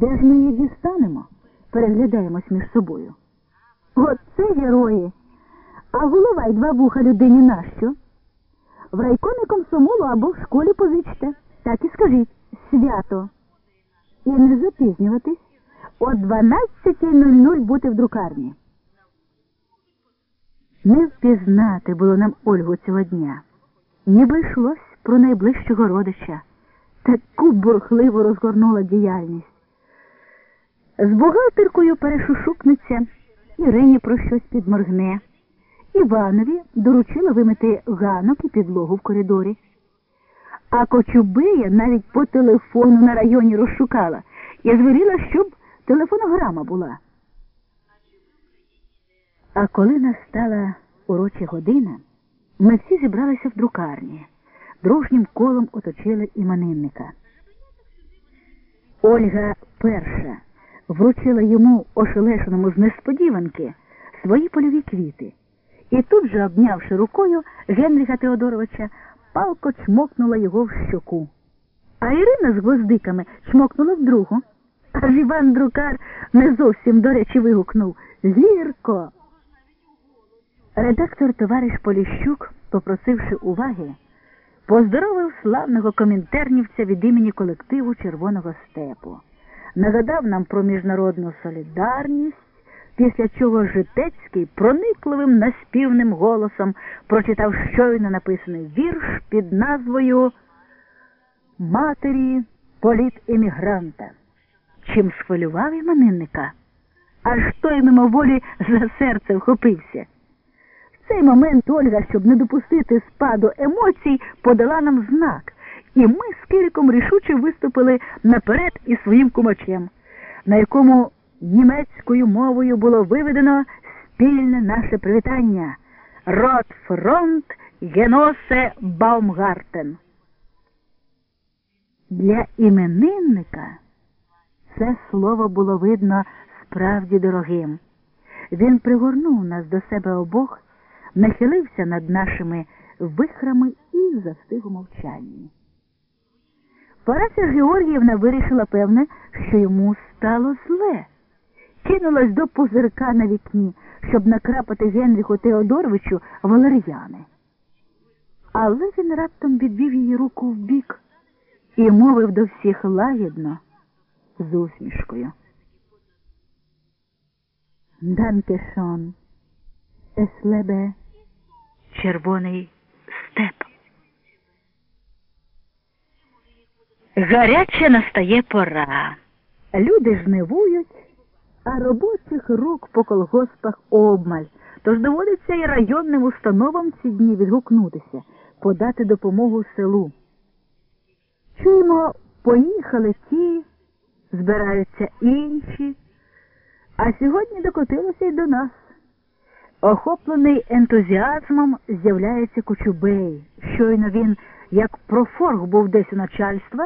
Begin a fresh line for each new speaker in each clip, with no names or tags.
Де ж ми їх дістанемо? Переглядаємось між собою. От це герої. А голова й два вуха людині нащо? В райкомі комсомолу або в школі позичте. Так і скажіть свято. І не запізнюватись. О 12.00 бути в друкарні. Не впізнати було нам Ольгу цього дня. Ніби йшлось про найближчого родича. Таку бурхливо розгорнула діяльність. З бухгалтеркою перешушукнеться, Ірині про щось підморгне. Іванові доручила вимити ганок і підлогу в коридорі. А Кочубия навіть по телефону на районі розшукала і звеліла, щоб телефонограма була. А коли настала уроча година, ми всі зібралися в друкарні, дружнім колом оточили іменинника. Ольга перша вручила йому ошелешеному з несподіванки свої польові квіти. І тут же, обнявши рукою Генріха Теодоровича, палко чмокнула його в щоку. А Ірина з гвоздиками чмокнула в другу. Аж Іван Друкар не зовсім, до речі, вигукнув Гірко. Редактор товариш Поліщук, попросивши уваги, поздоровив славного комінтернівця від імені колективу Червоного степу, нагадав нам про міжнародну солідарність, після чого Житецький проникливим наспівним голосом прочитав щойно написаний вірш під назвою Матері політемігранта. Чим схвилював іменинника, аж той мимоволі за серце вхопився. В цей момент Ольга, щоб не допустити спаду емоцій, подала нам знак, і ми з Кириком рішуче виступили наперед із своїм кумачем, на якому німецькою мовою було виведено спільне наше привітання Ротфронт Геносе Баумгартен. Для іменинника це слово було видно справді дорогим. Він пригорнув нас до себе обох, нахилився над нашими вихрами і застиг у мовчанні. Парася Георгіївна вирішила, певне, що йому стало зле. Кинулась до пузирка на вікні, щоб накрапати Генріху Теодоровичу валер'яни. Але він раптом відвів її руку в бік і мовив до всіх лагідно з усмішкою. Данкешон, еслебе червоний степ. Гаряче настає пора. Люди жнивують, а робочих рук по колгоспах обмаль. Тож доводиться і районним установам ці дні відгукнутися, подати допомогу селу. Чуємо, поїхали ті, збираються інші, а сьогодні докотилося й до нас. Охоплений ентузіазмом з'являється Кочубей. Щойно він, як профорг, був десь у начальства,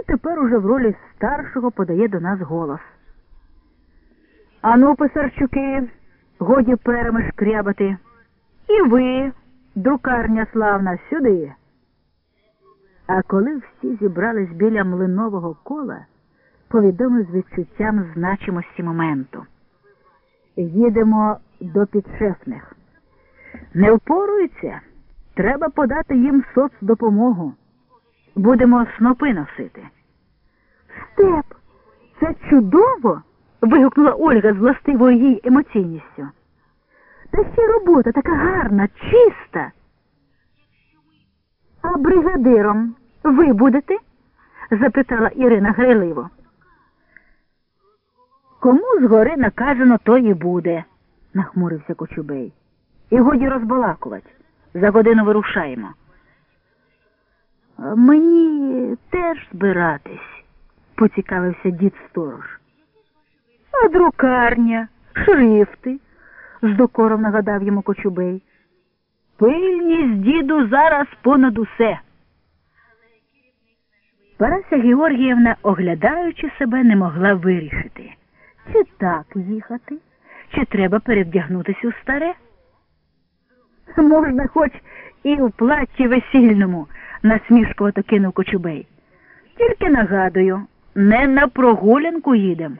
і тепер уже в ролі старшого подає до нас голос. Ану, писарчуки, годі перами шкрябати. І ви, друкарня славна, сюди. А коли всі зібрались біля млинового кола, повідомив з відчуттям значимості моменту. Їдемо до підшефних. Не впоруються, треба подати їм соцдопомогу. Будемо снопи носити. Степ, це чудово. вигукнула Ольга з властивою їй емоційністю. Та ще робота така гарна, чиста. А бригадиром ви будете? запитала Ірина грайливо. Кому згори наказано, то і буде, нахмурився Кочубей. І годі розбалакувати. За годину вирушаємо. Мені теж збиратись, поцікавився дід сторож. А друкарня, шрифти, з докором нагадав йому Кочубей. Пильність діду зараз понад усе. Парася Георгіївна, оглядаючи себе, не могла вирішити, чи так їхати, чи треба перевдягнутися у старе. Можна хоч і в платі весільному, насмішкувато кинув Кочубей. Тільки нагадую, не на прогулянку їдем.